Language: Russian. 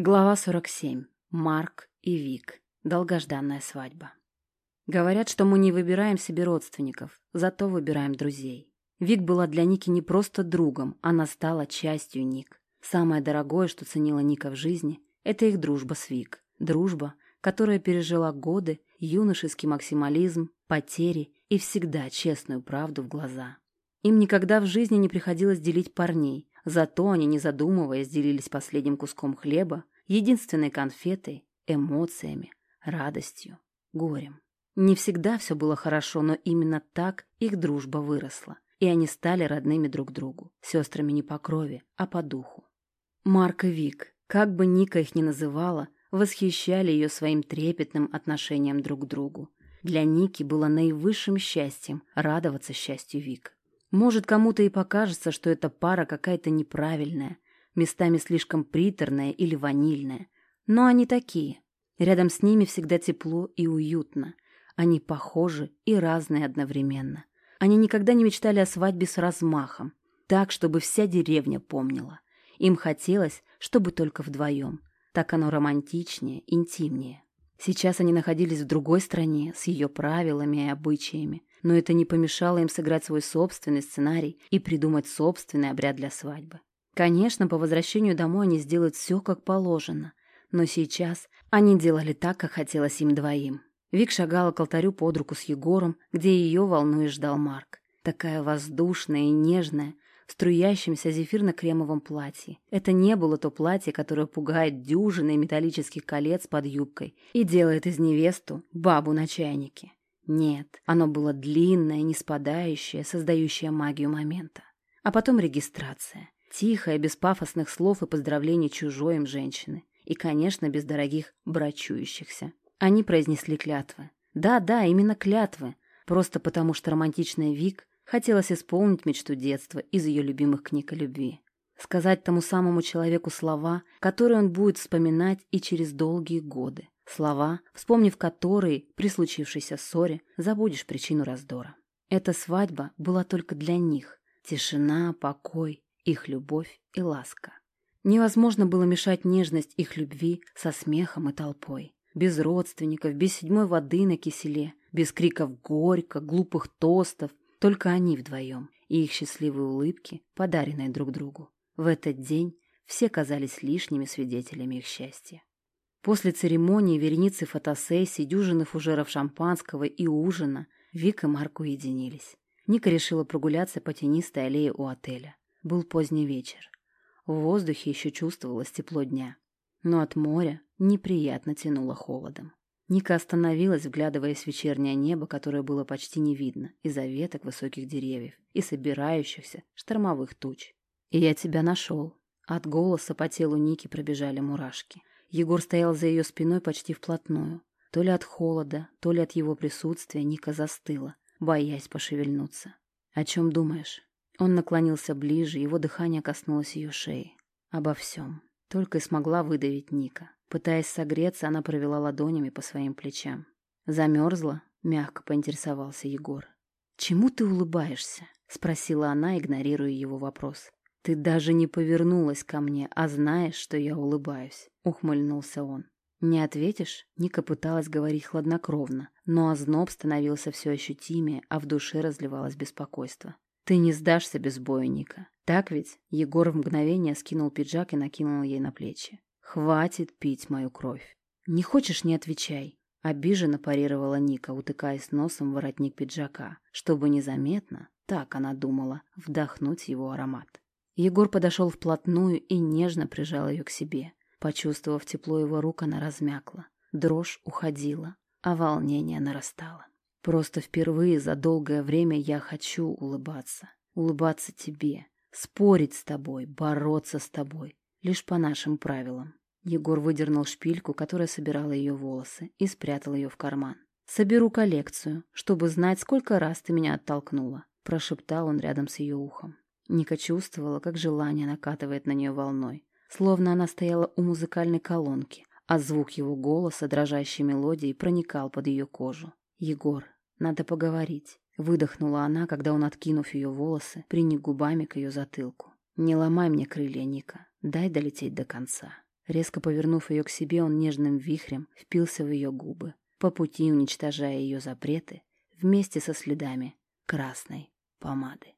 Глава 47. Марк и Вик. Долгожданная свадьба. Говорят, что мы не выбираем себе родственников, зато выбираем друзей. Вик была для Ники не просто другом, она стала частью Ник. Самое дорогое, что ценила Ника в жизни, это их дружба с Вик. Дружба, которая пережила годы, юношеский максимализм, потери и всегда честную правду в глаза. Им никогда в жизни не приходилось делить парней, Зато они, не задумываясь, делились последним куском хлеба, единственной конфетой, эмоциями, радостью, горем. Не всегда все было хорошо, но именно так их дружба выросла, и они стали родными друг другу, сестрами не по крови, а по духу. Марк и Вик, как бы Ника их ни называла, восхищали ее своим трепетным отношением друг к другу. Для Ники было наивысшим счастьем радоваться счастью Вик. Может, кому-то и покажется, что эта пара какая-то неправильная, местами слишком приторная или ванильная. Но они такие. Рядом с ними всегда тепло и уютно. Они похожи и разные одновременно. Они никогда не мечтали о свадьбе с размахом, так, чтобы вся деревня помнила. Им хотелось, чтобы только вдвоем. Так оно романтичнее, интимнее. Сейчас они находились в другой стране, с ее правилами и обычаями но это не помешало им сыграть свой собственный сценарий и придумать собственный обряд для свадьбы. Конечно, по возвращению домой они сделают все как положено, но сейчас они делали так, как хотелось им двоим. Вик шагала к алтарю под руку с Егором, где ее волнует ждал Марк. Такая воздушная и нежная, в струящемся зефирно-кремовом платье. Это не было то платье, которое пугает дюжиной металлических колец под юбкой и делает из невесту бабу на чайнике. Нет, оно было длинное, не спадающее, создающее магию момента. А потом регистрация. Тихая, без пафосных слов и поздравлений чужой им женщины. И, конечно, без дорогих брачующихся. Они произнесли клятвы. Да-да, именно клятвы. Просто потому, что романтичная Вик хотелось исполнить мечту детства из ее любимых книг о любви. Сказать тому самому человеку слова, которые он будет вспоминать и через долгие годы. Слова, вспомнив которые, при случившейся ссоре, забудешь причину раздора. Эта свадьба была только для них. Тишина, покой, их любовь и ласка. Невозможно было мешать нежность их любви со смехом и толпой. Без родственников, без седьмой воды на киселе, без криков горько, глупых тостов, только они вдвоем и их счастливые улыбки, подаренные друг другу. В этот день все казались лишними свидетелями их счастья. После церемонии, вереницы фотосессий, дюжины фужеров шампанского и ужина Вик и Марк уединились. Ника решила прогуляться по тенистой аллее у отеля. Был поздний вечер. В воздухе еще чувствовалось тепло дня. Но от моря неприятно тянуло холодом. Ника остановилась, вглядываясь в вечернее небо, которое было почти не видно из-за веток высоких деревьев и собирающихся штормовых туч. «И я тебя нашел». От голоса по телу Ники пробежали мурашки. Егор стоял за ее спиной почти вплотную. То ли от холода, то ли от его присутствия Ника застыла, боясь пошевельнуться. «О чем думаешь?» Он наклонился ближе, его дыхание коснулось ее шеи. «Обо всем». Только и смогла выдавить Ника. Пытаясь согреться, она провела ладонями по своим плечам. «Замерзла?» — мягко поинтересовался Егор. «Чему ты улыбаешься?» — спросила она, игнорируя его вопрос. «Ты даже не повернулась ко мне, а знаешь, что я улыбаюсь», — ухмыльнулся он. «Не ответишь?» — Ника пыталась говорить хладнокровно, но озноб становился все ощутимее, а в душе разливалось беспокойство. «Ты не сдашься без боя, Ника. Так ведь?» Егор в мгновение скинул пиджак и накинул ей на плечи. «Хватит пить мою кровь». «Не хочешь — не отвечай», — обиженно парировала Ника, утыкаясь носом в воротник пиджака, чтобы незаметно, так она думала, вдохнуть его аромат. Егор подошел вплотную и нежно прижал ее к себе. Почувствовав тепло его рук, она размякла. Дрожь уходила, а волнение нарастало. Просто впервые за долгое время я хочу улыбаться. Улыбаться тебе, спорить с тобой, бороться с тобой. Лишь по нашим правилам. Егор выдернул шпильку, которая собирала ее волосы, и спрятал ее в карман. «Соберу коллекцию, чтобы знать, сколько раз ты меня оттолкнула», – прошептал он рядом с ее ухом. Ника чувствовала, как желание накатывает на нее волной, словно она стояла у музыкальной колонки, а звук его голоса, дрожащей мелодией, проникал под ее кожу. «Егор, надо поговорить», — выдохнула она, когда он, откинув ее волосы, приник губами к ее затылку. «Не ломай мне крылья, Ника, дай долететь до конца». Резко повернув ее к себе, он нежным вихрем впился в ее губы, по пути уничтожая ее запреты вместе со следами красной помады.